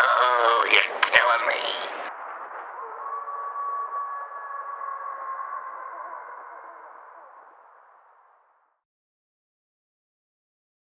oh, you're killing me.